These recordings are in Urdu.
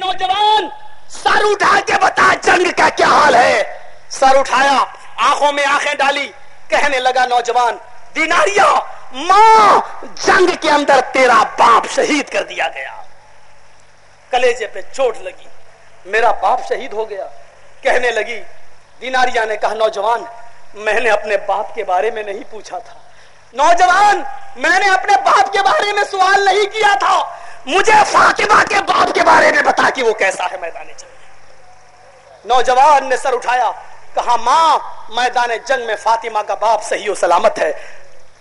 نوجوان سر اٹھا کے بتا جنگ کا کیا حال ہے؟ سر اٹھایا، آنکھوں میں آنکھیں ڈالی، کہنے لگا نوجوان دیناریا ماں، جنگ کے اندر تیرا باپ شہید کر دیا گیا۔ کلیجے پہ چوٹ لگی، میرا باپ شہید ہو گیا۔ کہنے لگی دیناریا نے کہا، نوجوان، میں نے اپنے باپ کے بارے میں نہیں پوچھا تھا۔ نوجوان، میں نے اپنے باپ کے بارے میں سوال نہیں کیا تھا۔ مجھے فاطمہ کے باپ کے بارے میں بتا کہ وہ کیسا ہے میدان جنگ نوجوان نے سر اٹھایا، کہا، ماں، میدان جنگ میں فاطمہ کا باپ صحیح و سلامت ہے۔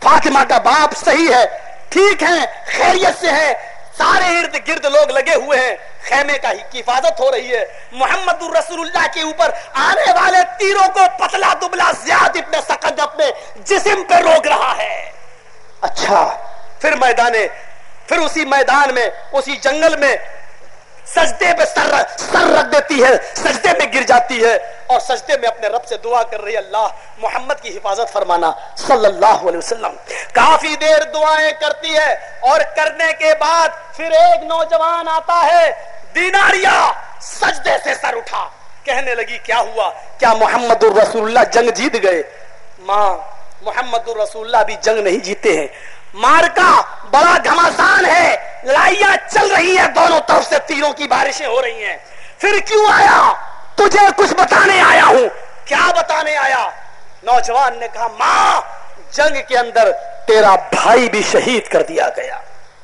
فاطمہ کا باپ صحیح ہے، ٹھیک ہے، خیریت سے ہے۔ سارے ارد گرد لوگ لگے ہوئے ہیں۔ خیمے کا ہی کی حفاظت ہو رہی ہے۔ محمد الرسول اللہ کے اوپر آنے والے تیروں کو پتلا دبلا زیاد ابن سقد اپنے جسم پہ روک رہا ہے۔ اچھا پھر میدان پھر اسی میدان میں، اسی جنگل میں سجدے پہ سر سر رکھ دیتی ہے، سجدے میں گر جاتی ہے اور سجدے میں اپنے رب سے دعا کر رہی ہے، اللہ محمد کی حفاظت فرمانا، صلی اللہ علیہ وسلم۔ کافی دیر دعائیں کرتی ہے اور کرنے کے بعد پھر ایک نوجوان آتا ہے دیناریا سجدے سے سر اٹھا۔ کہنے لگی، کیا ہوا؟ کیا محمد الرسول اللہ جنگ جیت گئے؟ ماں، محمد الرسول اللہ بھی جنگ نہیں جیتے ہیں۔ مارکا بڑا گھماسان ہے، لڑائیاں چل رہی ہیں، دونوں طرف سے تیروں کی بارشیں ہو رہی ہیں۔ پھر کیوں آیا؟ تجھے کچھ بتانے آیا ہوں۔ کیا بتانے آیا؟ نوجوان نے کہا، ماں، جنگ کے اندر تیرا بھائی بھی شہید کر دیا گیا۔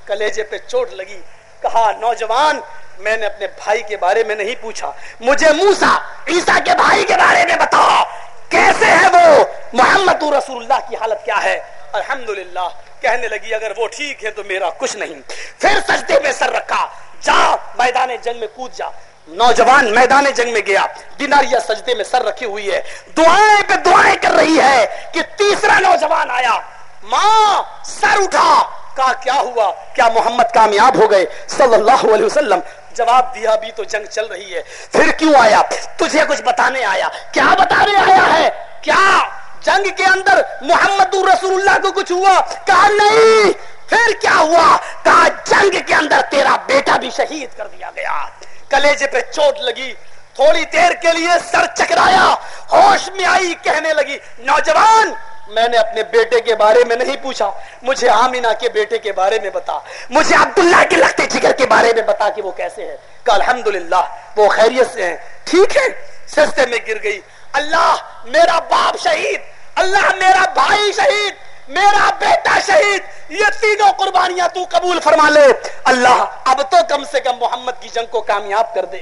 کلیجے پہ چوٹ لگی۔ کہا، نوجوان، میں نے اپنے بھائی کے بارے میں نہیں پوچھا۔ مجھے موسا عیسا کے بھائی کے بارے میں بتا کیسے ہے وہ؟ محمد رسول اللہ کی حالت کیا ہے؟ الحمدللہ، کہنے لگی، اگر وہ ٹھیک ہے تو میرا کچھ نہیں۔ پھر سجدے میں سر رکھا، جا، میدان جنگ میں کود جا۔ نوجوان میدان جنگ میں گیا دیناریا سجدے میں سر رکھی ہوئی ہے۔ دعائیں پہ دعائیں کر رہی ہے کہ تیسرا نوجوان آیا۔ ماں، سر اٹھا۔ کہا، کیا ہوا؟ کیا محمد کامیاب ہو گئے؟ صلی اللہ علیہ وسلم۔ جواب دیا بھی تو جنگ چل رہی ہے۔ پھر کیوں آیا؟ تجھے کچھ بتانے آیا۔ کیا بتانے آیا ہے؟ کیا؟ جنگ کے اندر محمد رسول اللہ کو کچھ ہوا، کہا نہیں، پھر کیا ہوا؟ کہا جنگ کے اندر تیرا بیٹا بھی شہید کر دیا گیا۔ کلیجے پہ چوٹ لگی، تھوڑی دیر کے لیے سر چکرایا، ہوش میں آئی، کہنے لگی، نوجوان، میں نے اپنے بیٹے کے بارے میں نہیں پوچھا، مجھے آمینہ کے بیٹے کے بارے میں بتا۔ مجھے عبداللہ کے لگتے جگر کے بارے میں بتا کہ وہ کیسے ہے کہ الحمدللہ، وہ خیریت سے ہیں۔ ٹھیک ہے، سستے میں گر گئی۔ اللہ، میرا باپ شہید۔ اللہ میرا بھائی شہید، میرا بیٹا شہید، یہ تینوں قربانیاں تو قبول فرما لے۔ اللہ اب تو کم سے کم محمد کی جنگ کو کامیاب کر دے۔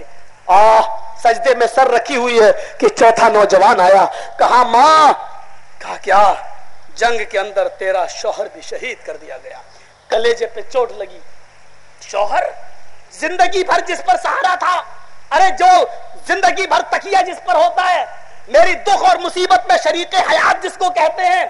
آہ، سجدے میں سر رکھی ہوئی ہے کہ چوتھا نوجوان آیا۔ کہا، ماں، کہا، کیا؟ جنگ کے اندر تیرا شوہر بھی شہید کر دیا گیا۔ کلیجے پہ چوٹ لگی۔ شوہر؟ زندگی بھر جس پر سہارا تھا۔ ارے، جو زندگی بھر تکیہ جس پر ہوتا ہے میری دکھ اور مصیبت میں شریک حیات جس کو کہتے ہیں،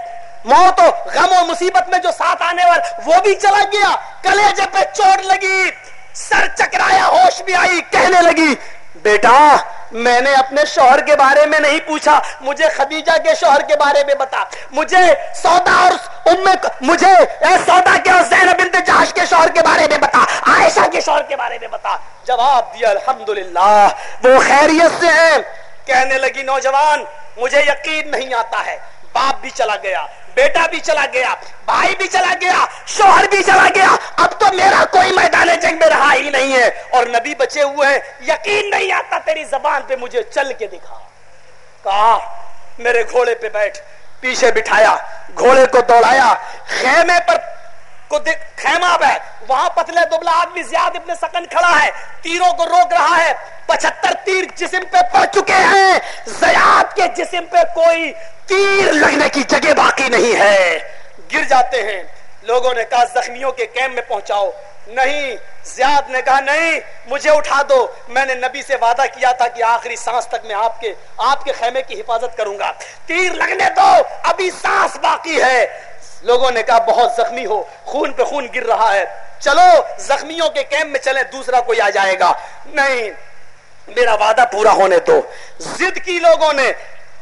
موت و غم و مصیبت میں جو ساتھ آنے والا، وہ بھی چلا گیا۔ کلیجے پہ چوٹ لگی، سر چکرایا، ہوش بھی آئی، کہنے لگی، بیٹا، میں نے اپنے شوہر کے بارے میں نہیں پوچھا، مجھے خدیجہ کے شوہر کے بارے میں بتا۔ مجھے سودا اور ام، مجھے اے سودا کے اور زینب بنت جہش کے شوہر کے بارے میں بتا، عائشہ کے شوہر کے بارے میں بتا۔ جواب دیا، الحمدللہ، وہ خیریت سے ہیں۔ کہنے لگی، نوجوان، مجھے یقین نہیں آتا ہے. باپ بھی چلا گیا، بیٹا بھی چلا گیا، بھائی بھی چلا گیا، شوہر بھی چلا گیا. اب تو میرا کوئی میدان جنگ میں رہا ہی نہیں ہے اور نبی بچے ہوئے ہیں. یقین نہیں آتا تیری زبان پہ مجھے چل کے دکھا. کہا، میرے گھوڑے پہ بیٹھ. پیچھے بٹھایا، گھوڑے کو دوڑایا. خیمے پر کو خیمہ ہے۔ وہاں پتلے دبلا آدمی زیاد ابن سکن کھڑا ہے۔ تیروں کو روک رہا ہے۔ پچہتر تیر جسم پہ پڑ چکے ہیں۔ زیاد کے جسم پہ کوئی تیر لگنے کی جگہ باقی نہیں ہے۔ گر جاتے ہیں۔ لوگوں نے کہا، زخمیوں کے کیمپ میں پہنچاؤ۔ نہیں، زیاد نے کہا، نہیں، مجھے اٹھا دو۔ میں نے نبی سے وعدہ کیا تھا کہ آخری سانس تک میں آپ کے آپ کے خیمے کی حفاظت کروں گا۔ تیر لگنے دو۔ ابھی سانس باقی ہے۔ لوگوں نے کہا بہت زخمی ہو، خون پہ خون گر رہا ہے۔ چلو، زخمیوں کے کیمپ میں چلے دوسرا کوئی آ جائے گا۔ نہیں، میرا وعدہ پورا ہونے دو۔ زد کی لوگوں نے،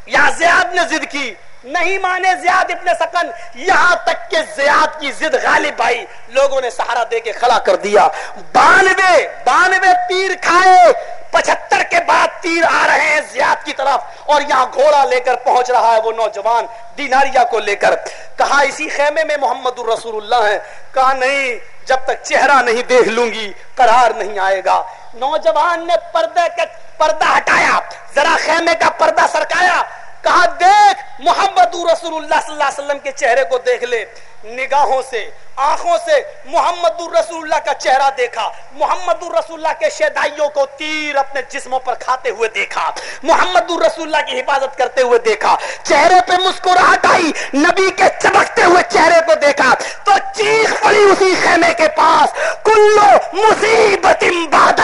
یا زیاد نے زد کی۔ نہیں مانے زیاد ابن سکن، یہاں تک کہ زیاد کی زد غالب آئی۔ لوگوں نے سہارا دے کے کھڑا کر دیا۔ بانوے بانوے تیر کھائے۔ پچہتر کے بعد تیر آ رہے ہیں زیاد کی طرف۔ اور یہاں گھوڑا لے کر پہنچ رہا ہے وہ نوجوان دیناریا کو لے کر۔ کہا، اسی خیمے میں محمد الرسول اللہ ہے کہا، نہیں، جب تک چہرہ نہیں دیکھ لوں گی، قرار نہیں آئے گا۔ نوجوان نے پردے کا پردہ ہٹایا۔ ذرا خیمے کا پردہ سرکایا۔ کہا دیکھ محمد رسول اللہ صلی اللہ علیہ وسلم کے چہرے کو دیکھ لے۔ نگاہوں سے، آنکھوں سے محمد الرسول اللہ کا چہرہ دیکھا۔ محمد الرسول اللہ کے شیدائیوں کو تیر اپنے جسموں پر کھاتے ہوئے دیکھا۔ محمد الرسول اللہ کی حفاظت کرتے ہوئے دیکھا۔ چہرے پہ مسکراہٹ آئی، نبی کے چمکتے ہوئے چہرے کو دیکھا۔ تو چیخ پڑی اسی خیمے کے پاس۔ کلو مصیبت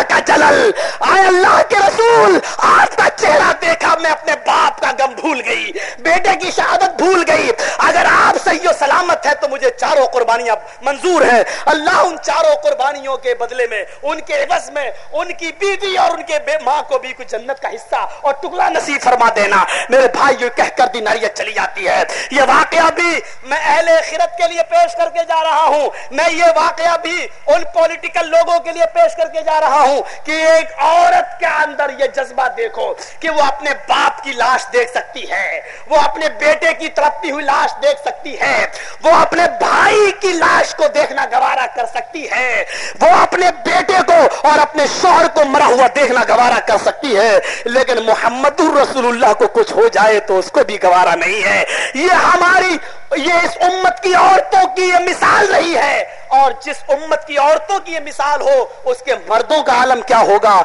کا جلل۔ آئے اللہ کے رسول، آج کا چہرہ دیکھا، میں اپنے باپ کا غم بھول گئی بیٹے کی شہادت بھول گئی۔ اگر آپ صحیح و سلامت ہے تو مجھے چاروں قربانیاں منظور ہیں۔ اللہ ان چاروں قربانیوں کے بدلے میں، ان کے عوض میں، ان کی بیوی اور ان کے بے، ماں کو بھی کچھ جنت کا حصہ اور ٹکڑا نصیب فرما دینا۔ میرے بھائی یہ کہہ کر دی ناریت چلی جاتی ہے۔ یہ واقعہ بھی میں اہل خیرت کے لیے پیش کر کے جا رہا ہوں۔ میں یہ واقعہ بھی ان پولیٹیکل لوگوں کے لیے پیش کر کے جا رہا ہوں کہ ایک عورت کے اندر یہ جذبہ دیکھو کہ وہ اپنے باپ کی لاش دیکھ سکتی ہے۔ وہ اپنے بیٹے کی تڑپتی ہوئی لاش دیکھ سکتی ہے۔ وہ اپنے بھائی کی لاش کو دیکھنا گوارا کر سکتی ہے۔ وہ اپنے بیٹے کو اور اپنے شوہر کو مرا ہوا دیکھنا گوارا کر سکتی ہے۔ لیکن محمد الرسول اللہ کو کچھ ہو جائے تو اس کو بھی گوارا نہیں ہے۔ یہ ہماری، یہ اس امت کی عورتوں کی یہ مثال نہیں ہے۔ اور جس امت کی عورتوں کی یہ مثال ہو، اس کے مردوں کا عالم کیا ہوگا؟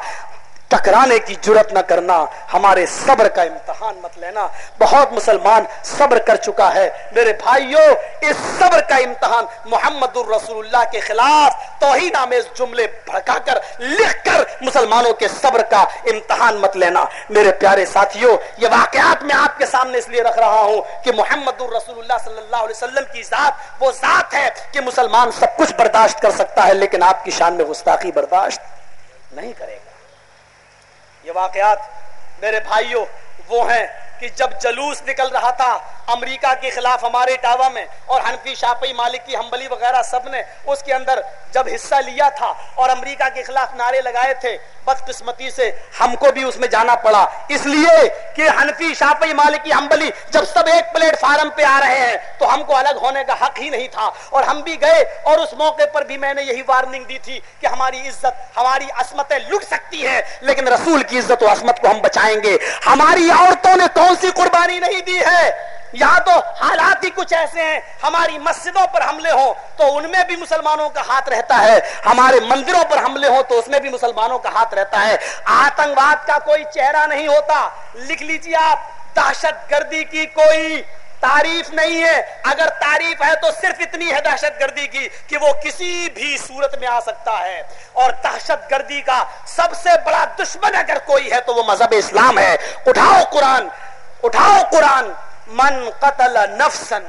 ٹکرانے کی جرت نہ کرنا ہمارے صبر کا امتحان مت لینا۔ بہت مسلمان صبر کر چکا ہے۔ میرے بھائیوں اس صبر کا امتحان محمد الرسول اللہ کے خلاف توہین آمیز جملے بھڑکا کر، لکھ کر مسلمانوں کے صبر کا امتحان مت لینا۔ میرے پیارے ساتھیوں یہ واقعات میں آپ کے سامنے اس لیے رکھ رہا ہوں کہ محمد الرسول اللہ صلی اللہ علیہ وسلم کی ذات، وہ ذات ہے کہ مسلمان سب کچھ برداشت کر سکتا ہے، لیکن آپ کی شان میں گستاخی برداشت نہیں کرے گا۔ یہ واقعات میرے بھائیوں وہ ہیں کہ جب جلوس نکل رہا تھا، امریکہ کے خلاف ہمارے ٹاوا میں اور حنفی شاپی مالک کی ہمبلی وغیرہ سب نے اس کے اندر جب حصہ لیا تھا اور امریکہ کے خلاف نعرے لگائے تھے، بدقسمتی سے ہم کو بھی اس میں جانا پڑا۔ اس لیے کہ حنفی شاپی مالکی ہمبلی جب سب ایک پلیٹ فارم پہ آ رہے ہیں تو ہم کو الگ ہونے کا حق ہی نہیں تھا۔ اور ہم بھی گئے اور اس موقع پر بھی میں نے یہی وارننگ دی تھی کہ ہماری عزت، ہماری عصمتیں لٹ سکتی ہیں، لیکن رسول کی عزت و عصمت کو ہم بچائیں گے۔ ہماری عورتوں نے کون سی قربانی نہیں دی ہے۔ یا تو حالات ہی کچھ ایسے ہیں، ہماری مسجدوں پر حملے ہوں تو ان میں بھی مسلمانوں کا ہاتھ رہتا ہے۔ ہمارے مندروں پر حملے ہوں تو اس میں بھی مسلمانوں کا ہاتھ رہتا ہے۔ آتنگواد کا کوئی چہرہ نہیں ہوتا۔ لکھ لیجیے آپ، دہشت گردی کی کوئی تعریف نہیں ہے۔ اگر تعریف ہے تو صرف اتنی ہے دہشت گردی کی کہ وہ کسی بھی صورت میں آ سکتا ہے۔ اور دہشت گردی کا سب سے بڑا دشمن اگر کوئی ہے تو وہ مذہب اسلام ہے۔ اٹھاؤ قرآن۔ اٹھاؤ قرآن من قتل نفسن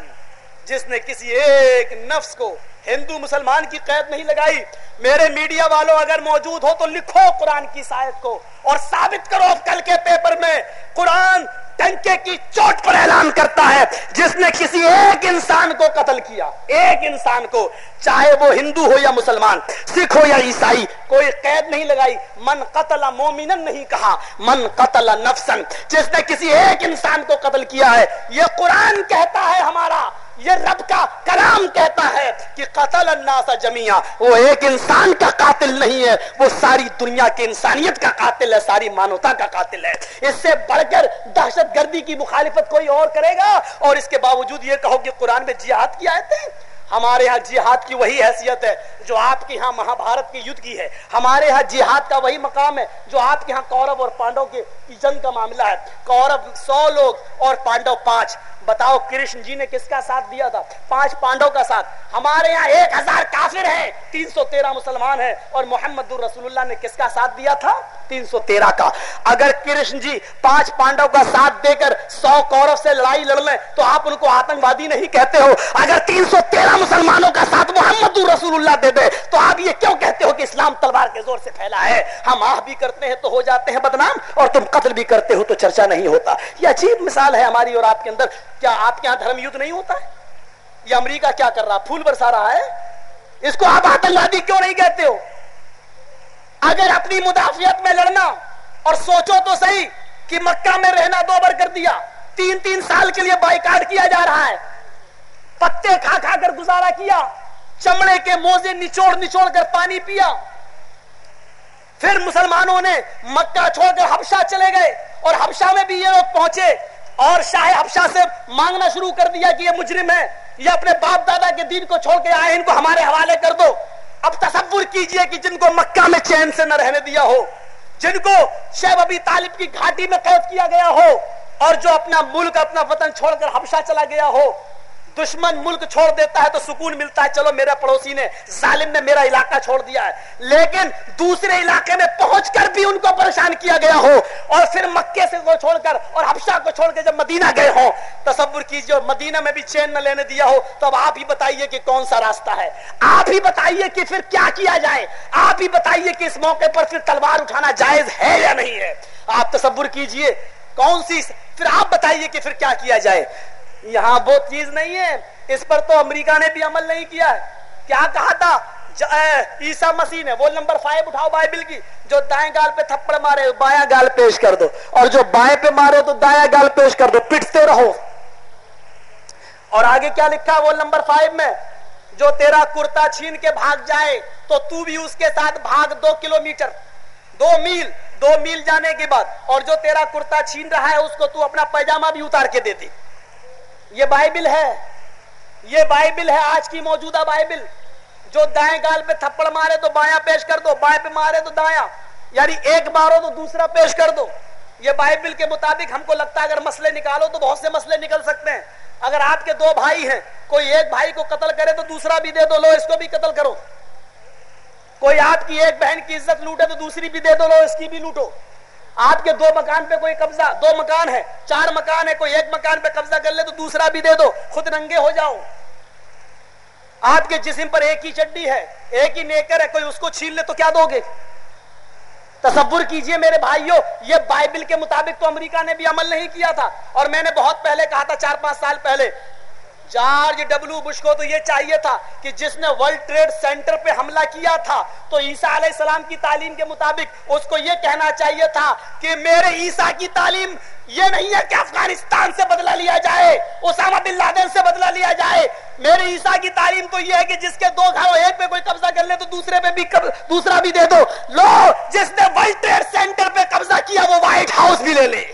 جس نے کسی ایک نفس کو ہندو مسلمان کی قید نہیں لگائی، میرے میڈیا والوں اگر موجود ہو تو لکھو قرآن کی سائد کو اور ثابت کرو کل کے پیپر میں قرآن ٹنکے کی چوٹ پر اعلان کرتا ہے۔ جس نے کسی ایک انسان کو قتل کیا، ایک انسان کو، چاہے وہ ہندو ہو یا مسلمان، سکھ ہو یا عیسائی، کوئی قید نہیں لگائی۔ من قتل مومنن نہیں کہا، من قتل نفسن جس نے کسی ایک انسان کو قتل کیا ہے، یہ قرآن کہتا ہے ہمارا یہ رب کا کلام کہتا ہے کہ قتل الناس جميعا وہ ایک انسان کا قاتل نہیں ہے، وہ ساری دنیا کی انسانیت کا قاتل ہے، ساری مانوتا کا قاتل ہے۔ اس سے بڑھ کر دہشت گردی کی مخالفت کوئی اور کرے گا؟ اور اس کے باوجود یہ کہو کہ قرآن میں جہاد کی آیت ہے ہمارے ہاں جہاد کی وہی حیثیت ہے جو آپ کے ہاں مہا بھارت کی یدھ کی ہے۔ ہمارے ہاں جہاد کا وہی مقام ہے جو آپ کے ہاں کورب اور پانڈو کے کی جنگ کا معاملہ ہے۔ کورب سو لوگ اور پانڈو پانچ۔ بتاؤ کرشن جی نے کس کا ساتھ دیا تھا؟ پانچ پانڈو کا ساتھ۔ ہمارے یہاں ایک ہزار کافر ہیں۔ تین سو تیرہ مسلمان ہیں۔ اور محمد الرسول اللہ نے کس کا ساتھ دیا تھا؟ تین سو تیرہ کا۔ اگر کرشن جی پانچ پانڈو کا ساتھ دے کر سو کورو سے لڑائی لڑ لیں، تو آپ ان کو آتنکوادی نہیں کہتے ہو۔ اگر تین سو تیرہ مسلمانوں کا ساتھ محمد الرسول اللہ دے دے، تو آپ یہ کیوں کہتے ہو کہ اسلام تلوار کے زور سے پھیلا ہے؟ ہم آہ بھی کرتے ہیں تو ہو جاتے ہیں بدنام اور تم قتل بھی کرتے ہو تو چرچا نہیں ہوتا۔ یہ عجیب مثال ہے ہماری اور آپ کے اندر۔ کیا آپ کے یہاں دھرم یدھ نہیں ہوتا؟ ہے یہ امریکہ کیا کر رہا؟ پھول برسا رہا ہے؟ اس کو آپ آتنوادی کیوں نہیں کہتے ہو؟ اگر اپنی مدافعت میں لڑنا اور سوچو تو صحیح کہ مکہ میں رہنا دو بر کر دیا۔ تین تین سال کے لیے بائیکاٹ کیا جا رہا ہے۔ پتے کھا کھا کر گزارا کیا۔ چمڑے کے موزے نچوڑ نچوڑ کر پانی پیا۔ پھر مسلمانوں نے مکہ چھوڑ کر حبشہ چلے گئے اور حبشہ میں بھی یہ لوگ پہنچے اور شاہ حبشہ سے مانگنا شروع کر دیا کہ یہ مجرم ہے، یہ اپنے باپ دادا کے دین کو چھوڑ کے آئے ان کو ہمارے حوالے کر دو۔ اب تصور کیجیے کہ جن کو مکہ میں چین سے نہ رہنے دیا ہو، جن کو شیب ابی طالب کی گھاٹی میں قید کیا گیا ہو اور جو اپنا ملک، اپنا وطن چھوڑ کر حبشہ چلا گیا ہو دشمن ملک چھوڑ دیتا ہے تو سکون ملتا ہے۔ چلو میرا پڑوسی نے، ظالم نے میرا علاقہ چھوڑ دیا ہے۔ لیکن دوسرے علاقے میں پہنچ کر بھی ان کو پریشان کیا گیا ہو۔ اور پھر مکے سے کو چھوڑ کر اور حبشہ کو چھوڑ کے جب مدینہ گئے ہوں، تصور کیجیے مدینہ میں بھی چین نہ لینے دیا ہو، تو اب آپ ہی بتائیے کہ کون سا راستہ ہے۔ آپ ہی بتائیے کہ پھر کیا کیا جائے۔ آپ ہی بتائیے کہ اس موقع پر پھر تلوار اٹھانا جائز ہے یا نہیں ہے۔ آپ تصور کیجیے کون سی پھر آپ بتائیے کہ پھر کیا کیا جائے۔ یہاں وہ چیز نہیں ہے۔ اس پر تو امریکہ نے بھی عمل نہیں کیا ہے۔ کیا کہا تھا؟ عیسا مسیح نے، وہ نمبر فائیو اٹھاؤ بائبل کی، جو دائیں گال پہ تھپڑ مارے، بایاں گال پیش کر دو۔ اور جو بائیں پہ مارے تو دایاں گال پیش کر دو، پٹتے رہو۔ اور آگے کیا لکھا وہ نمبر فائیو میں؟ جو تیرا کرتا چھین کے بھاگ جائے، تو تو بھی اس کے ساتھ بھاگ دو کلومیٹر۔ دو میل دو میل جانے کے بعد۔ اور جو تیرا کرتا چھین رہا ہے، اس کو تو اپنا پیجامہ بھی اتار کے دے دے۔ یہ بائبل ہے۔ یہ بائبل ہے، آج کی موجودہ بائبل۔ جو دائیں گال پہ تھپڑ مارے تو بایاں پیش کر دو، بائیں پہ مارے تو دایاں۔ یعنی ایک بارو تو دوسرا پیش کر دو۔ یہ بائبل کے مطابق ہم کو لگتا ہے اگر مسئلے نکالو تو بہت سے مسئلے نکل سکتے ہیں۔ اگر آپ کے دو بھائی ہیں، کوئی ایک بھائی کو قتل کرے تو دوسرا بھی دے دو، لو اس کو بھی قتل کرو۔ کوئی آپ کی ایک بہن کی عزت لوٹے تو دوسری بھی دے دو، لو اس کی بھی لوٹو۔ آپ کے دو مکان پہ کوئی قبضہ، دو مکان ہے چار مکان ہے کوئی ایک مکان پہ قبضہ کر لے تو دوسرا بھی دے دو، خود ننگے ہو جاؤ۔ آپ کے جسم پر ایک ہی چڈی ہے، ایک ہی نیکر ہے، کوئی اس کو چھین لے تو کیا دو گے؟ تصور کیجیے میرے بھائیوں، یہ بائبل کے مطابق تو امریکہ نے بھی عمل نہیں کیا تھا۔ اور میں نے بہت پہلے کہا تھا، چار پانچ سال پہلے جارج ڈبلو بش کو تو یہ چاہیے تھا کہ جس نے ورلڈ ٹریڈ سینٹر پہ حملہ کیا تھا، تو عیسیٰ علیہ السلام کی تعلیم کے مطابق اس کو یہ کہنا چاہیے تھا کہ میرے عیسیٰ کی تعلیم یہ نہیں ہے کہ افغانستان سے بدلہ لیا جائے، اسامہ بن لادن سے بدلہ لیا جائے۔ میرے عیسیٰ کی تعلیم تو یہ ہے کہ جس کے دو گھروں ایک پہ کوئی قبضہ کر لے تو دوسرے پہ بھی قبض... دوسرا بھی دے دو۔ لو، جس نے ورلڈ ٹریڈ سینٹر پہ قبضہ کیا وہ وائٹ ہاؤس بھی لے لے۔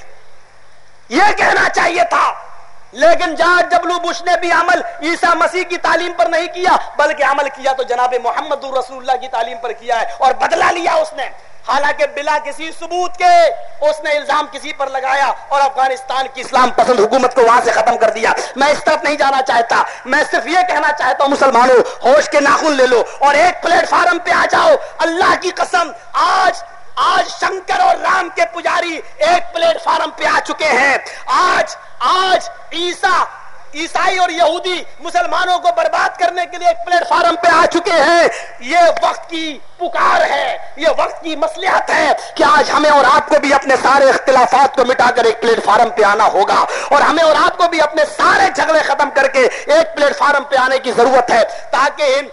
یہ کہنا چاہیے تھا۔ لیکن جہاں ڈبلو بش نے بھی عمل عیسیٰ مسیح کی تعلیم پر نہیں کیا، بلکہ عمل کیا تو جناب محمد الرسول اللہ کی تعلیم پر کیا ہے اور بدلہ لیا اس نے۔ حالانکہ بلا کسی ثبوت کے اس نے الزام کسی پر لگایا اور افغانستان کی اسلام پسند حکومت کو وہاں سے ختم کر دیا۔ میں اس طرف نہیں جانا چاہتا، میں صرف یہ کہنا چاہتا ہوں، مسلمانوں، ہوش کے ناخن لے لو اور ایک پلیٹ فارم پہ آ جاؤ۔ اللہ کی قسم، آج آج شنکر اور رام کے پجاری ایک پلیٹ فارم پہ آ چکے ہیں۔ آج آج عیسیٰ عیسائی اور یہودی مسلمانوں کو برباد کرنے کے لیے ایک پلیٹ فارم پہ آ چکے ہیں۔ یہ وقت کی پکار ہے۔ یہ وقت کی مسلحت ہے کہ آج ہمیں اور آپ کو بھی اپنے سارے اختلافات کو مٹا کر ایک پلیٹ فارم پہ آنا ہوگا۔ اور ہمیں اور آپ کو بھی اپنے سارے جھگڑے ختم کر کے ایک پلیٹ فارم پہ آنے کی ضرورت ہے تاکہ ان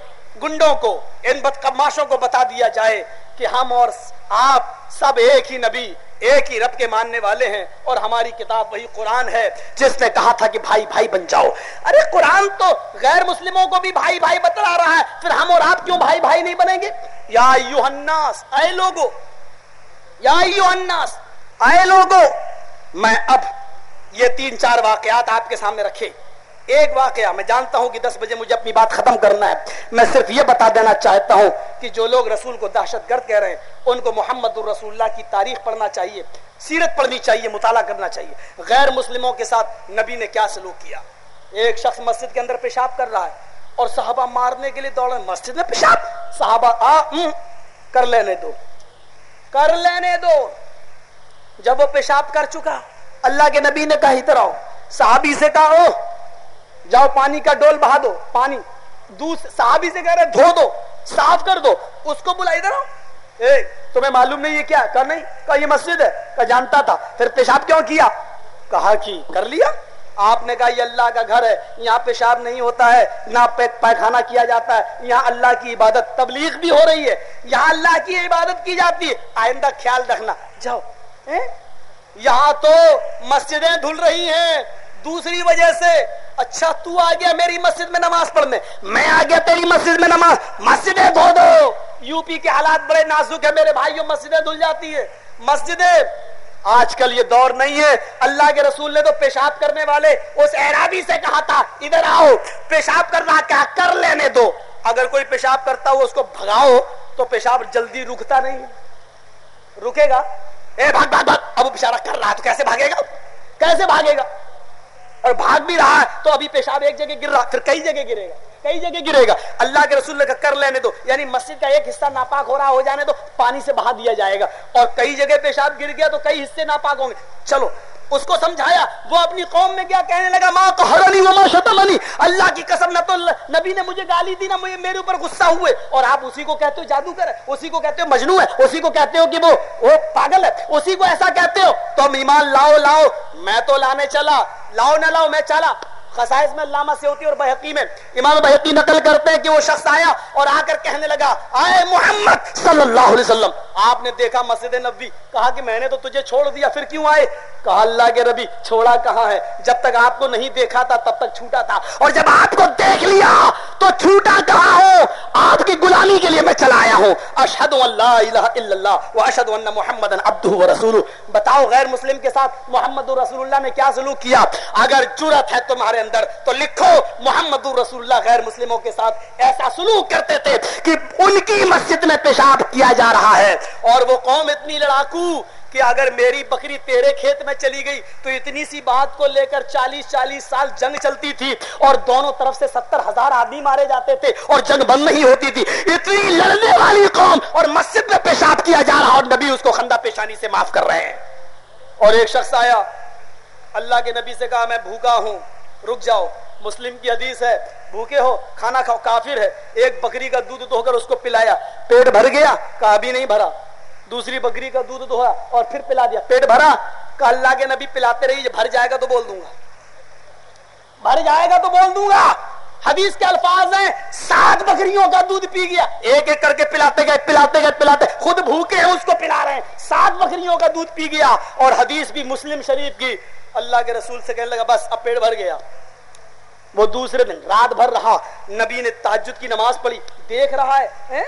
گنڈوں کو، ان بدکماشوں کو بتا دیا جائے کہ ہم اور آپ سب ایک ہی نبی، ایک ہی رب کے ماننے والے ہیں اور ہماری کتاب وہی قرآن ہے، جس نے کہا تھا کہ بھائی بھائی بن جاؤ۔ ارے قرآن تو غیر مسلموں کو بھی بھائی بھائی بتلا رہا ہے، پھر ہم اور آپ کیوں بھائی بھائی نہیں بنیں گے؟ یا الناس، اے لوگو، یا الناس، اے لوگو، میں اب یہ تین چار واقعات آپ کے سامنے رکھے۔ ایک واقعہ میں جانتا ہوں کہ دس بجے مجھے اپنی بات ختم کرنا ہے۔ میں صرف یہ بتا دینا چاہتا ہوں کہ جو لوگ رسول کو دہشت گرد کہہ رہے ہیں، ان کو محمد الرسول اللہ کی تاریخ پڑھنا چاہیے، سیرت پڑھنی چاہیے، مطالعہ کرنا چاہیے۔ غیر مسلموں کے ساتھ نبی نے کیا سلوک کیا؟ ایک شخص مسجد کے اندر پیشاب کر رہا ہے اور صحابہ مارنے کے لیے دوڑے مسجد میں پیشاب؟ صحابہ، آ کر لینے دو۔ کر لینے دو۔ جب وہ پیشاب کر چکا، اللہ کے نبی نے کہا ادھر آؤ۔ صحابی سے کہا جاؤ پانی کا ڈول بہا دو، پانی۔ صحابی سے کہہ رہے دھو دو، صاف کر دو، اس کو بلا ادھر اے، تمہیں معلوم نہیں یہ کیا کہا نہیں۔ کہا، یہ مسجد ہے۔ کہا، جانتا تھا۔ پھر پیشاب کیوں کیا؟ کہا کہ کر لیا۔ آپ نے کہا، یہ اللہ کا گھر ہے، یہاں پیشاب نہیں ہوتا ہے، نہ پیخانہ کیا جاتا ہے، یہاں اللہ کی عبادت تبلیغ بھی ہو رہی ہے۔ یہاں اللہ کی عبادت کی جاتی ہے۔ آئندہ خیال رکھنا۔ جاؤ۔ یہاں تو مسجدیں دھل رہی ہیں۔ دوسری وجہ سے اچھا تو آ گیا میری مسجد میں نماز پڑھنے۔ میں آ گیا تیری مسجد میں نماز۔ مسجدیں دھو دو۔ یو پی کے حالات بڑے نازک ہے میرے بھائیوں، مسجدیں دھل جاتی ہے مسجدیں، آج کل یہ دور نہیں ہے۔ اللہ کے رسول نے تو پیشاب کرنے والے اس اعرابی سے کہا تھا، ادھر آؤ، پیشاب کرنا کیا کر لینے دو۔ اگر کوئی پیشاب کرتا ہو، اس کو بھگاؤ، تو پیشاب جلدی رکتا نہیں رکے گا؟ اے بھاگ بھاگ بھاگ، اب پیشاب کر رہا تو کیسے بھاگے گا؟ کیسے بھاگے گا؟ اور بھاگ بھی رہا ہے، تو ابھی پیشاب ایک جگہ گر رہا، پھر کئی جگہ گرے گا، کئی جگہ گرے گا۔ اللہ کے رسول کا کر لینے دو یعنی مسجد کا ایک حصہ ناپاک ہو رہا، ہو جانے تو پانی سے بہا دیا جائے گا۔ اور کئی جگہ پیشاب گر گیا، تو کئی حصے ناپاک ہوں گے۔ چلو اس کو سمجھایا، وہ اپنی قوم میں کیا کہنے لگا، ماں قہرنی وما شتمنی۔ اللہ کی قسم، نہ تو نبی نے مجھے گالی دی، نہ مجھے میرے اوپر غصہ ہوئے۔ اور آپ اسی کو کہتے ہو جادو کر اسی کو کہتے ہو مجنو ہے اسی کو کہتے ہو کہ وہ وہ پاگل ہے، اسی کو ایسا کہتے ہو۔ تم ایمان لاؤ لاؤ۔ میں تو لانے چلا، لاؤ نہ لاؤ، میں چلا۔ خصائص میں علامہ سے ہوتی اور بحقی میں امام بحقی نقل کرتے ہیں کہ وہ شخص آیا اور آ کر کہنے لگا، آئے محمد صلی اللہ علیہ وسلم۔ آپ نے دیکھا مسجد نبی کہا کہ میں نے تو تجھے چھوڑ دیا، پھر کیوں آئے؟ کہا، اللہ کے ربی، چھوڑا کہاں ہے؟ جب تک آپ کو نہیں دیکھا تھا، تب تک چھوٹا تھا۔ اور جب آپ کو دیکھ لیا، تو چھوٹا کہاں ہو؟ آپ کی غلامی کے لیے میں چلا آیا ہوں۔ اشہد اللہ الہ الا اللہ و اشہد ان محمد عبدہ و رسول بتاؤ غیر مسلم کے ساتھ محمد رسول اللہ نے کیا سلوک کیا؟ اگر جرت ہے تمہارے اندر تو لکھو، محمد رسول اللہ غیر مسلموں کے ساتھ ایسا سلوک کرتے تھے کہ ان کی مسجد میں پیشاب کیا جا رہا ہے۔ اور وہ قوم اتنی لڑاکو کہ اگر میری بکری تیرے کھیت میں چلی گئی تو اتنی سی بات کو لے کر چالیس چالیس سال جنگ چلتی تھی اور دونوں طرف سے ستر ہزار آدمی مارے جاتے تھے اور جنگ بند نہیں ہوتی تھی۔ اتنی لڑنے والی قوم اور مسجد میں پیشاب کیا جا رہا اور نبی اس کو خندہ پیشانی سے معاف کر رہے ہیں۔ اور ایک شخص آیا، اللہ کے نبی سے کہا، میں بھوکا ہوں۔ رک جاؤ۔ مسلم کی حدیث ہے، بھوکے ہو، کھانا کھاؤ، کافر ہے۔ ایک بکری کا دودھ دھو کر اس کو پلایا۔ پیٹ بھر گیا کہا بھی نہیں بھرا۔ دوسری بکری کا دودھ دھویا اور پھر پلا دیا۔ پیٹ بھرا کہ اللہ کے نبی پلاتے رہی بھر جائے گا تو بول دوں گا۔ بھر جائے گا تو بول دوں گا۔ حدیث کے الفاظ ہیں، سات بکریوں کا دودھ پی گیا۔ ایک ایک کر کے پلاتے گئے پلاتے گئے، پلاتے۔ خود بھوکے ہیں، اس کو پلا رہے ہیں۔ سات بکریوں کا دودھ پی گیا۔ اور حدیث بھی مسلم شریف کی۔ اللہ کے رسول سے کہنے لگا، بس اب پیٹ بھر گیا۔ وہ دوسرے دن رات بھر رہا۔ نبی نے تاجد کی نماز پڑھی۔ دیکھ رہا ہے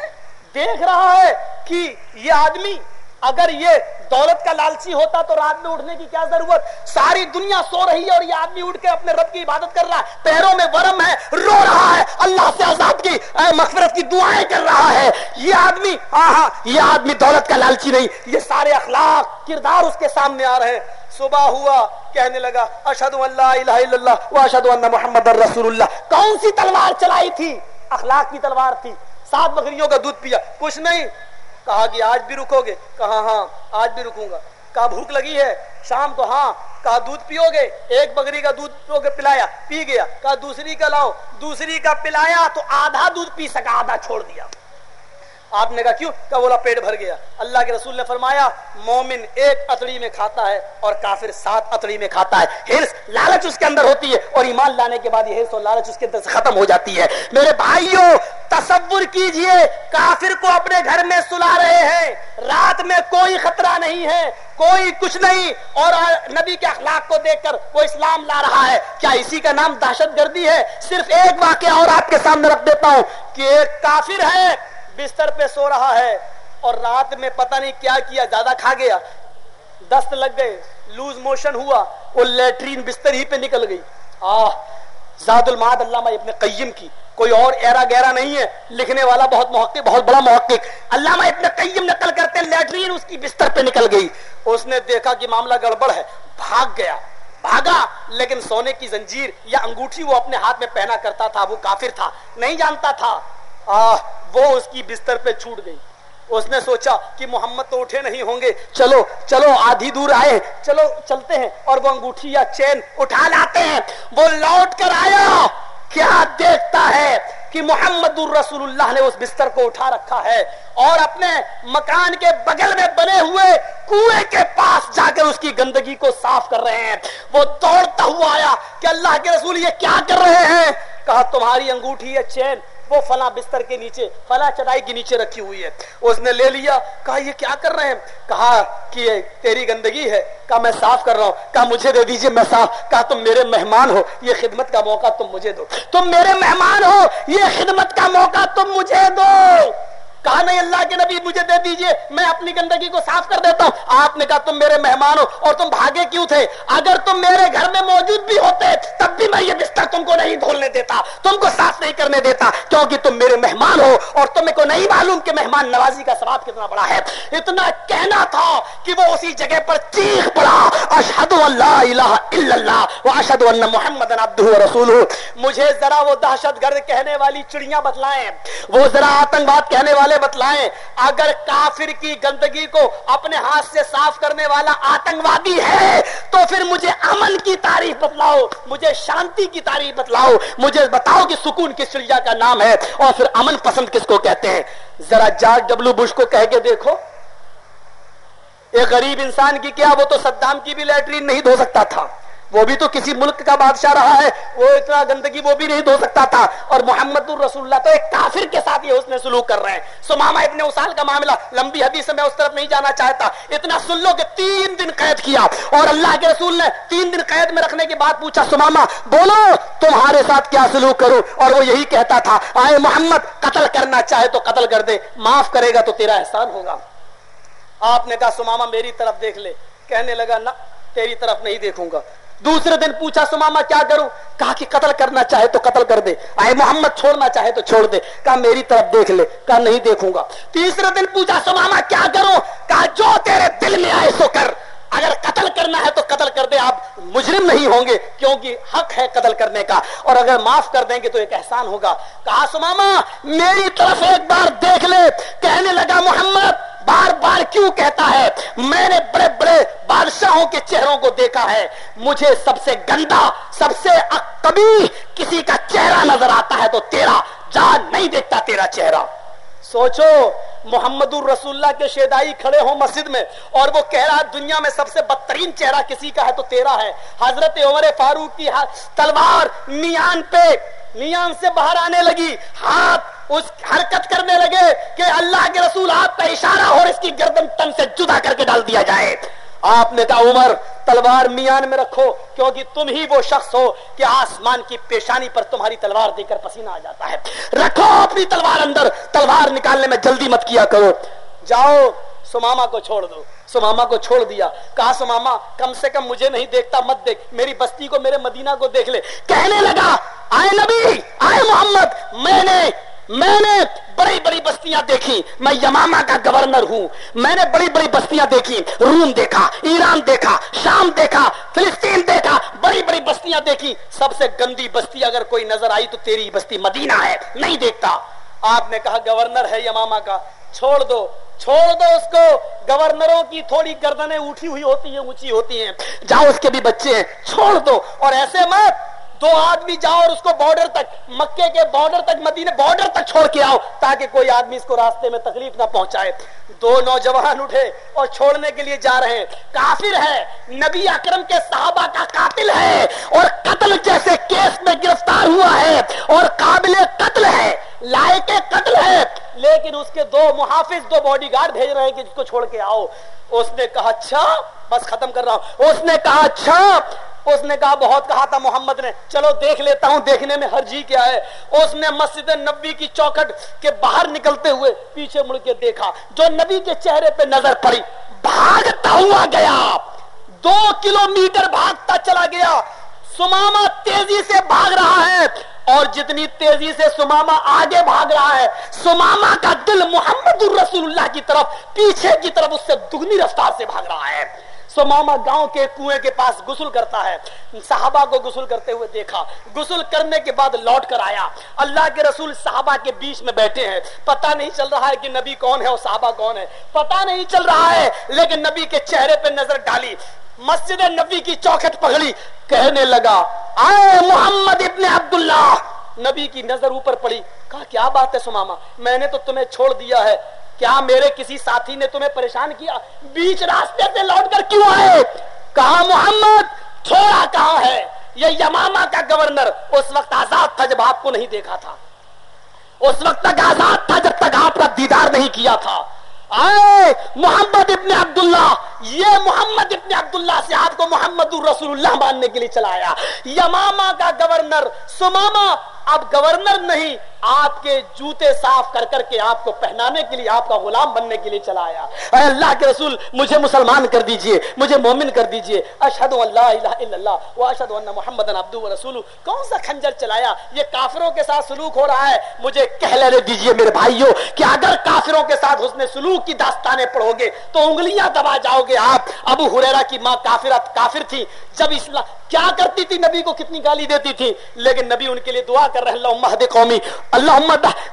دیکھ رہا ہے کہ یہ آدمی اگر یہ دولت کا لالچی ہوتا تو رات میں اٹھنے کی کیا ضرورت؟ ساری دنیا سو رہی ہے اور یہ آدمی اٹھ کے اپنے رب کی عبادت کر رہا ہے۔ پیروں میں ورم ہے، رو رہا ہے۔ اللہ سے آزاد کی مغفرت کی دعائیں کر رہا ہے۔ یہ آدمی ہاں ہاں یہ آدمی دولت کا لالچی نہیں۔ یہ سارے اخلاق، کردار اس کے سامنے آ رہے ہیں۔ صبح ہوا، کہنے لگا اشد اللہ الہ الا اللہ و اشد اللہ محمد رسول اللہ کون سی تلوار چلائی تھی؟ اخلاق کی تلوار تھی۔ سات بکریوں کا دودھ پیا۔ کچھ نہیں کہا کہ آج بھی رکو گے؟ کہا ہاں آج بھی رکوں گا۔ کہا بھوک لگی ہے؟ شام کو ہاں۔ کہا دودھ پیو گے؟ ایک بکری کا دودھ پیو گے، پلایا، پی گیا۔ کہا دوسری کا لاؤ، دوسری کا پلایا تو آدھا دودھ پی سکا، آدھا چھوڑ دیا۔ آپ نے کہا کیوں؟ کہ بولا پیٹ بھر گیا۔ اللہ کے رسول نے فرمایا، مومن ایک اتڑی میں کھاتا ہے اور کافر سات اتڑی میں کھاتا ہے۔ ہرس لالچ اس کے اندر ہوتی ہے اور ایمان لانے کے بعد یہ ہرس اور لالچ اس کے اندر سے ختم ہو جاتی ہے۔ میرے بھائیوں تصور کیجیے، کافر کو اپنے گھر میں سلا رہے ہیں۔ رات میں کوئی خطرہ نہیں ہے، کوئی کچھ نہیں۔ اور نبی کے اخلاق کو دیکھ کر وہ اسلام لا رہا ہے۔ کیا اسی کا نام دہشت گردی ہے؟ صرف ایک واقعہ اور آپ کے سامنے رکھ دیتا ہوں کہ ایک کافر ہے، بستر پہ سو رہا ہے اور رات میں پتہ نہیں کیا کیا، زیادہ کھا گیا۔ دست لگ گئے، لوز موشن ہوا، وہ لیٹرین بستر ہی پہ نکل گئی۔ آہ، زاد الماد علامہ ابن قیم کی۔ کوئی اور ایرا گہرا نہیں ہے، لکھنے والا بہت محقق، بہت بڑا محقق۔ علامہ ابن قیم نقل کرتے لیٹرین اس کی بستر پہ نکل گئی۔ اس نے دیکھا کہ معاملہ گڑبڑ ہے، بھاگ گیا۔ بھاگا، لیکن سونے کی زنجیر یا انگوٹھی وہ اپنے ہاتھ میں پہنا کرتا تھا، وہ کافر تھا۔ نہیں جانتا تھا۔ وہ اس کی بستر پہ چھوٹ گئی۔ اس نے سوچا کہ محمد تو اٹھے نہیں ہوں گے۔ چلو چلو، آدھی دور آئے۔ چلو، چلتے ہیں۔ اور وہ انگوٹھی یا چین اٹھا لاتے ہیں۔ وہ لوٹ کر آیا۔ کیا دیکھتا ہے کہ محمد الرسول اللہ نے اس بستر کو اٹھا رکھا ہے اور اپنے مکان کے بغل میں بنے ہوئے کنویں کے پاس جا کر اس کی گندگی کو صاف کر رہے ہیں۔ وہ دوڑتا ہوا آیا کہ اللہ کے رسول یہ کیا کر رہے ہیں؟ کہا، تمہاری انگوٹھی ہے چین۔ وہ فلاں بستر کے نیچے، فلاں چٹائی کے نیچے رکھی ہوئی ہے۔ اس نے لے لیا، کہا، یہ کیا کر رہے ہیں؟ کہا کہ، یہ تیری گندگی ہے۔ کہا، میں صاف کر رہا ہوں۔ کہا، مجھے دے دیجیے، میں صاف کہا، تم میرے مہمان ہو۔ یہ خدمت کا موقع تم مجھے دو۔ تم میرے مہمان ہو۔ یہ خدمت کا موقع تم مجھے دو۔ کہا نہیں، اللہ کے نبی، مجھے دے دیجیے، میں اپنی گندگی کو صاف کر دیتا ہوں۔ آپ نے کہا، تم میرے مہمان ہو اور تم بھاگے کیوں تھے؟ اگر تم میرے گھر میں موجود بھی ہوتے، تب بھی میں یہ بستر تم کو نہیں دھولنے دیتا، تم کو صاف نہیں کرنے دیتا، کیونکہ تم میرے مہمان ہو اور تمہیں کو نہیں معلوم کہ مہمان نوازی کا ثواب کتنا بڑا ہے۔ اتنا کہنا تھا کہ وہ اسی جگہ پر چیخ پڑا اشہد اللہ الہ الا اللہ و اشہد ان محمد عبدہ و مجھے ذرا وہ دہشت گرد کہنے والی چڑیاں بتلائیں۔ وہ ذرا آتنگباد کہنے والی والے بتلائیں، اگر کافر کی گندگی کو اپنے ہاتھ سے صاف کرنے والا آتنگوادی ہے، تو پھر مجھے امن کی تعریف بتلاؤ، مجھے شانتی کی تعریف بتلاؤ، مجھے بتاؤ کہ سکون کس چڑیا کا نام ہے، اور پھر امن پسند کس کو کہتے ہیں؟ ذرا جارج ڈبلو بش کو کہہ کے دیکھو۔ ایک غریب انسان کی کیا وہ تو صدام کی بھی لیٹرین نہیں دھو سکتا تھا۔ وہ بھی تو کسی ملک کا بادشاہ رہا ہے، وہ اتنا گندگی وہ بھی نہیں دھو سکتا تھا۔ اور محمد الرسول اللہ تو ایک کافر کے ساتھ یہ اس نے سلوک کر رہے ہیں۔ سماما ابن اسال کا معاملہ لمبی حدیث میں اس طرف نہیں جانا چاہتا۔ اتنا سن لو کہ تین دن قید کیا۔ اور اللہ کے رسول نے تین دن قید میں رکھنے کے بعد پوچھا سماما بولو، تمہارے ساتھ کیا سلوک کروں؟ اور وہ یہی کہتا تھا، آئے محمد، قتل کرنا چاہے تو قتل کر دے، معاف کرے گا تو تیرا احسان ہوگا۔ آپ نے کہا سماما میری طرف دیکھ لے۔ کہنے لگا، نہ، تیری طرف نہیں دیکھوں گا۔ دوسرے دن پوچھا، سماما، کیا کروں؟ کہا کہ قتل کرنا چاہے تو قتل کر دے۔ آئے محمد، چھوڑنا چاہے تو چھوڑ دے۔ کہا، میری طرف دیکھ لے۔ کہا، نہیں دیکھوں گا۔ تیسرے دن پوچھا، سماما، کیا کروں؟ کہا، جو تیرے دل میں آئے سو کر۔ اگر قتل کرنا ہے تو قتل کر دے، آپ مجرم نہیں ہوں گے، کیونکہ حق ہے قتل کرنے کا۔ اور اگر معاف کر دیں گے تو ایک احسان ہوگا۔ کہا، سماما، میری طرف ایک بار دیکھ لے۔ کہنے لگا، محمد، بار بار کیوں کہتا ہے؟ میں نے بڑے بڑے بادشاہوں کے چہروں کو دیکھا ہے۔ مجھے سب سے گندا، سب سے کبھی کسی کا چہرہ نظر آتا ہے تو تیرا جان نہیں دیکھتا، تیرا چہرہ۔ سوچو محمد الرسول اللہ کے شیدائی کھڑے ہوں مسجد میں اور وہ کہہ رہا دنیا میں سب سے بدترین چہرہ کسی کا ہے تو تیرا ہے۔ حضرت عمر فاروق کی ہاں، تلوار نیان پہ نیان سے باہر آنے لگی۔ ہاتھ اس حرکت کرنے لگے کہ اللہ کے رسول آپ کا اشارہ اور اس کی گردن تن سے جدا کر کے ڈال دیا جائے۔ آپ نے کہا، عمر تلوار میان میں رکھو، کیونکہ تم ہی وہ شخص ہو کہ آسمان کی پیشانی پر تمہاری تلوار دے کر پسینہ آ جاتا ہے۔ رکھو اپنی تلوار اندر، تلوار نکالنے میں جلدی مت کیا کرو۔ جاؤ، سماما کو چھوڑ دو۔ سماما کو چھوڑ دیا۔ کہا، سماما، کم سے کم مجھے نہیں دیکھتا، مت دیکھ۔ میری بستی کو، میرے مدینہ کو دیکھ لے۔ کہنے لگا، آئے نبی، آئے محمد، میں نے میں نے بڑی بڑی بستیاں دیکھی۔ میں یماما کا گورنر ہوں۔ میں نے بڑی بڑی بستیاں دیکھی۔ روم دیکھا، ایران دیکھا، شام دیکھا، فلسطین دیکھا، بڑی بڑی بستیاں دیکھی۔ سب سے گندی بستی اگر کوئی نظر آئی تو تیری بستی مدینہ ہے۔ نہیں دیکھتا۔ آپ نے کہا گورنر ہے یماما کا۔ چھوڑ دو چھوڑ دو اس کو۔ گورنروں کی تھوڑی گردنیں اٹھی ہوئی ہوتی ہیں، اونچی ہوتی ہیں۔ جاؤ اس کے بھی بچے ہیں، چھوڑ دو۔ اور ایسے مت دو آدمی جاؤ اور اس کو بارڈر تک، مکے کے بارڈر تک مدینے بارڈر تک چھوڑ کے آؤ، تاکہ کوئی آدمی اس کو راستے میں تکلیف نہ پہنچائے۔ دو نوجوان اٹھے اور چھوڑنے کے لیے جا رہے ہیں۔ کافر ہے، نبی اکرم کے صحابہ کا قاتل ہے اور قتل جیسے کیس میں گرفتار ہوا ہے اور قابل قتل ہے، لائق قتل ہے۔ لیکن اس کے دو محافظ، دو باڈی گارڈ بھیج رہے ہیں کہ جس کو چھوڑ کے آؤ۔ اس نے کہا اچھا بس ختم کر رہا ہوں۔ اس نے کہا اچھا اس نے کہا، بہت کہا تھا محمد نے، چلو دیکھ لیتا ہوں، دیکھنے میں ہر جی کیا ہے۔ اس نے مسجد نبی کی چوکٹ کے باہر نکلتے ہوئے پیچھے مڑ کے دیکھا۔ جو نبی کے چہرے پہ نظر پڑی، بھاگتا ہوا گیا۔ دو کلو میٹر بھاگتا چلا گیا۔ سماما تیزی سے بھاگ رہا ہے۔ اور جتنی تیزی سے سماما آگے بھاگ رہا ہے سماما کا دل محمد الرسول اللہ کی طرف، پیچھے کی طرف اس سے دگنی رفتار سے بھاگ رہا ہے۔ سماما گاؤں کے کنویں کے پاس گسل کرتا ہے۔ صحابہ کو گسل کرتے ہوئے دیکھا۔ گسل کرنے کے بعد لوٹ کر آیا۔ اللہ کے رسول صحابہ کے بیچ میں بیٹھے ہیں۔ پتہ نہیں چل رہا ہے کہ نبی کون ہے اور صحابہ کون ہے۔ پتہ نہیں چل رہا ہے، لیکن نبی کے چہرے پہ نظر ڈالی۔ مسجد نبی کی چوکھٹ پکڑی۔ کہنے لگا، آئے محمد ابن عبداللہ۔ نبی کی نظر اوپر پڑی۔ کہا، کیا بات ہے سماما میں نے تو تمہیں چھوڑ دیا ہے۔ کیا میرے کسی ساتھی نے تمہیں پریشان کیا؟ بیچ راستے سے لوٹ کر کیوں آئے؟ کہا محمد؟ چھوڑا کہاں ہے؟ یہ یماما کا گورنر اس وقت آزاد تھا جب آپ کو نہیں دیکھا تھا۔ اس وقت تک آزاد تھا جب تک آپ کا دیدار نہیں کیا تھا۔ آئے، محمد ابن عبداللہ، یہ محمد ابن عبداللہ سے آپ کو محمد الرسول اللہ ماننے کے لیے چلایا۔ یماما کا گورنر سماما اب گورنر نہیں، آپ کے جوتے صاف کر کر کے آپ کو پہنانے کے لیے، آپ کا غلام بننے کے لیے چلایا اے اللہ کے رسول، مجھے مسلمان کر دیجیے، مجھے مومن کر دیجیے۔ اشہد اللہ الہ الا اللہ و اشہد ان محمد عبد و رسول کون سا خنجر چلایا؟ یہ کافروں کے ساتھ سلوک ہو رہا ہے۔ مجھے کہہ لینے دیجیے میرے بھائیوں کہ اگر کافروں کے ساتھ حسن سلوک کی داستانیں پڑھو گے تو انگلیاں دبا جاؤ گے آپ۔ ابو حریرہ کی ماں کافرت کافر تھی۔ جب اسلام کیا کرتی تھی؟ نبی کو کتنی گالی دیتی تھی؟ لیکن نبی ان کے لیے دعا کر رہے اللہ مہد قومی اللہ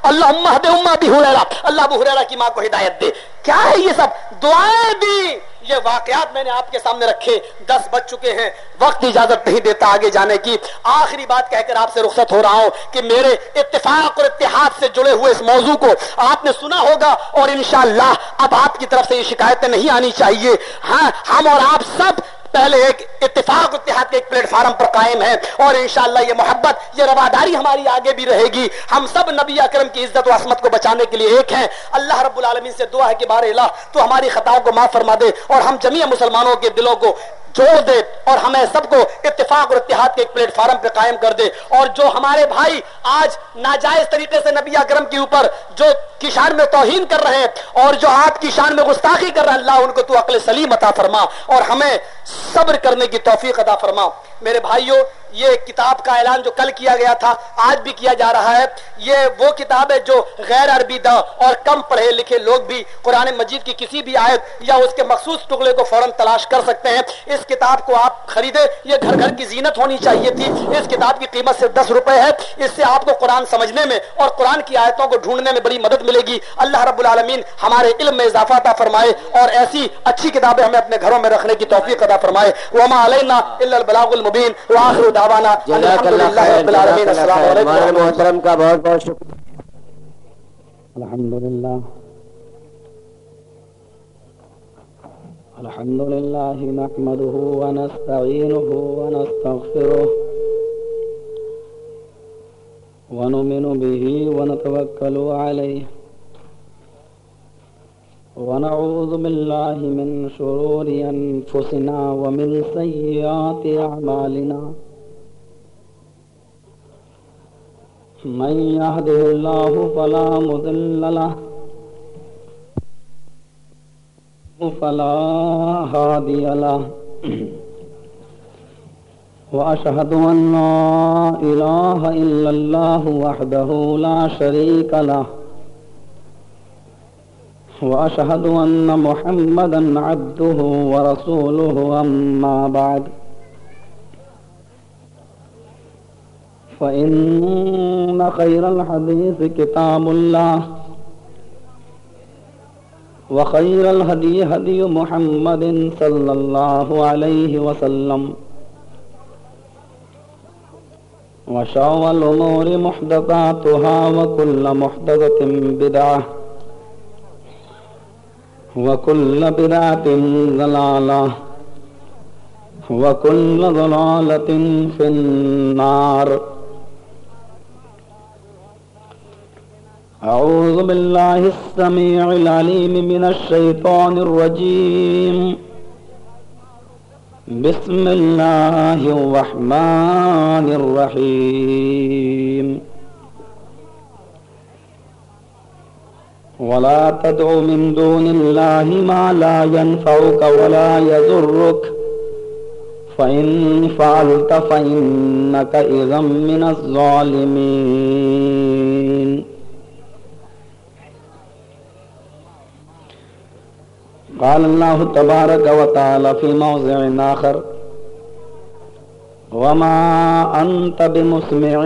اللہ مہد امہ بھی حریرہ اللہ ابو حریرہ کی ماں کو ہدایت دے۔ کیا ہے یہ سب؟ دعائیں دی یہ واقعات میں نے آپ کے سامنے رکھے، دس بج چکے ہیں، وقت اجازت نہیں دیتا آگے جانے کی۔ آخری بات کہہ کر آپ سے رخصت ہو رہا ہوں کہ میرے اتفاق اور اتحاد سے جڑے ہوئے اس موضوع کو آپ نے سنا ہوگا اور انشاءاللہ اب آپ کی طرف سے یہ شکایتیں نہیں آنی چاہیے۔ ہاں ہم اور آپ سب پہلے ایک اتفاق اتحاد کے ایک پلیٹ فارم پر قائم ہے اور انشاءاللہ یہ محبت، یہ رواداری ہماری آگے بھی رہے گی۔ ہم سب نبی اکرم کی عزت و عصمت کو بچانے کے لیے ایک ہیں۔ اللہ رب العالمین سے دعا ہے کہ بار اللہ تو ہماری خطاؤں کو معاف فرما دے اور ہم جمیع مسلمانوں کے دلوں کو جوڑ دے اور ہمیں سب کو اتفاق اور اتحاد کے ایک پلیٹ فارم پہ قائم کر دے اور جو ہمارے بھائی آج ناجائز طریقے سے نبی اکرم کے اوپر جو کی شان میں توہین کر رہے ہیں اور جو آپ کی شان میں گستاخی کر رہے ہیں، اللہ ان کو تو عقل سلیم عطا فرما اور ہمیں صبر کرنے کی توفیق عطا فرما۔ میرے بھائیوں یہ کتاب کا اعلان جو کل کیا گیا تھا، آج بھی کیا جا رہا ہے۔ یہ وہ کتاب ہے جو غیر عربی دا اور کم پڑھے لکھے لوگ بھی قرآن مجید کی کسی بھی آیت یا اس کے مخصوص ٹکڑے کو فوراً تلاش کر سکتے ہیں۔ اس کتاب کو آپ خریدے یہ گھر گھر کی زینت ہونی چاہیے تھی۔ اس کتاب کی قیمت صرف دس روپے ہے۔ اس سے آپ کو قرآن سمجھنے میں اور قرآن کی آیتوں کو ڈھونڈنے میں بڑی مدد ملے گی۔ اللہ رب العالمین ہمارے علم میں اضافہ عطا فرمائے اور ایسی اچھی کتابیں ہمیں اپنے گھروں میں رکھنے کی توفیق عطا فرمائے۔ وما علینا الا البلاغ المبین واخر دعوانا محترم کا بہت بہت شکریہ۔ الحمد للہ الحمد لله نحمده ونستعينه ونستغفره ونؤمن به ونتوكل عليه ونعوذ بالله من شرور أنفسنا ومن سيئات أعمالنا من يهده الله فلا مضل له فلا هادي له وأشهد أن لا إله إلا الله وحده لا شريك له وأشهد أن محمدا عبده ورسوله أما بعد فإن خير الحديث كتاب الله وخير الهدي هدي محمد صلى الله عليه وسلم وشر الأمور محدثاتها وكل محدثة بدعة وكل بدعة ضلالة وكل ضلالة في النار أعوذ بالله السميع العليم من الشيطان الرجيم. بسم الله الرحمن الرحيم. ولا تدع من دون الله ما لا ينفعك ولا يضرك. فإن فعلت فإنك إذا من الظالمين. قال الله تبارك وتعالى في موضع آخر وما أنت بمسمع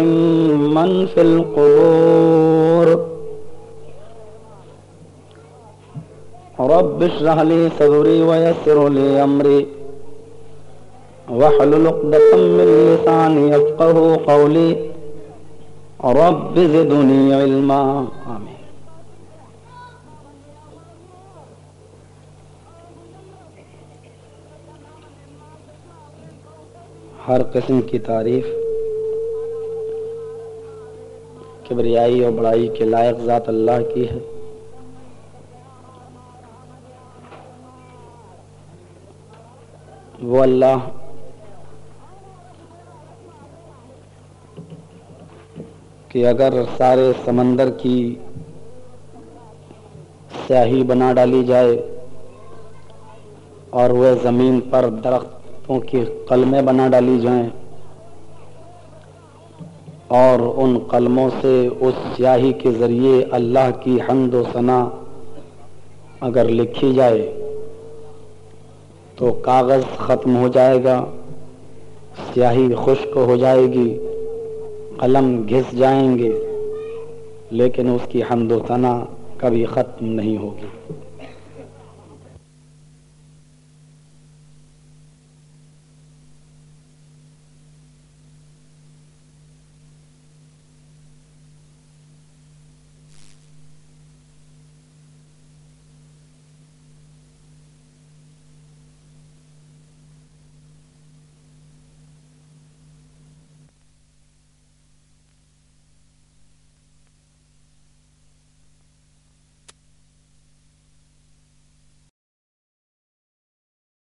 من في القبور. رب اشرح لي صدري ويسر لي أمري واحلل عقدة من لساني يفقه قولي رب زدنی علما. ہر قسم کی تعریف کبریائی اور بڑائی کے لائق ذات اللہ کی ہے۔ وہ اللہ کہ اگر سارے سمندر کی سیاہی بنا ڈالی جائے اور وہ زمین پر درخت درختوں کی قلمیں بنا ڈالی جائیں اور ان قلموں سے اس سیاہی کے ذریعے اللہ کی حمد و ثنا اگر لکھی جائے تو کاغذ ختم ہو جائے گا، سیاہی خشک ہو جائے گی، قلم گھس جائیں گے، لیکن اس کی حمد و ثنا کبھی ختم نہیں ہوگی۔